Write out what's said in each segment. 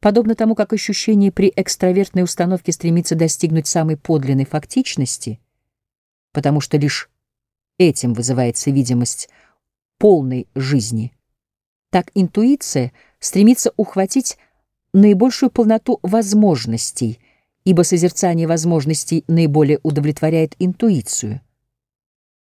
Подобно тому, как ощущение при экстравертной установке стремится достигнуть самой подлинной фактичности, потому что лишь этим вызывается видимость полной жизни, так интуиция стремится ухватить наибольшую полноту возможностей, ибо созерцание возможностей наиболее удовлетворяет интуицию.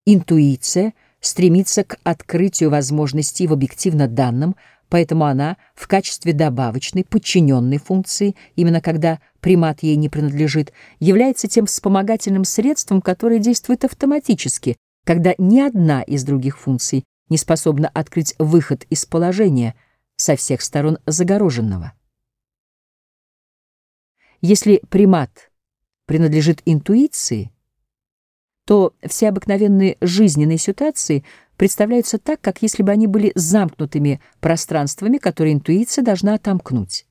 Интуиция стремится к открытию возможностей в объективно данном, поэтому она в качестве добавочной, подчиненной функции, именно когда примат ей не принадлежит, является тем вспомогательным средством, которое действует автоматически, когда ни одна из других функций не способна открыть выход из положения со всех сторон загороженного. Если примат принадлежит интуиции, то все обыкновенные жизненные ситуации представляются так, как если бы они были замкнутыми пространствами, которые интуиция должна отомкнуть.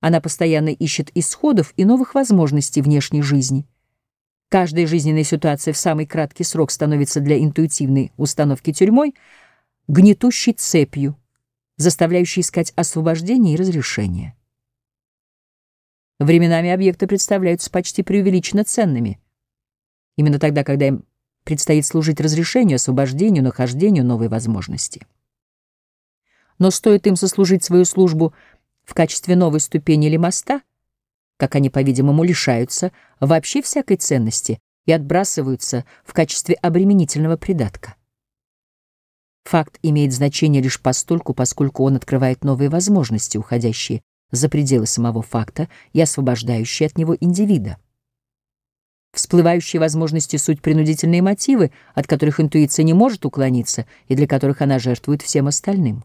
Она постоянно ищет исходов и новых возможностей внешней жизни. Каждая жизненная ситуация в самый краткий срок становится для интуитивной установки тюрьмой гнетущей цепью, заставляющей искать освобождение и разрешение. Временами объекты представляются почти преувеличенно ценными. Именно тогда, когда им предстоит служить разрешению, освобождению, нахождению новой возможности. Но стоит им сослужить свою службу в качестве новой ступени или моста, как они, по-видимому, лишаются вообще всякой ценности и отбрасываются в качестве обременительного придатка. Факт имеет значение лишь постольку, поскольку он открывает новые возможности, уходящие за пределы самого факта и освобождающий от него индивида. Всплывающие возможности — суть принудительные мотивы, от которых интуиция не может уклониться и для которых она жертвует всем остальным.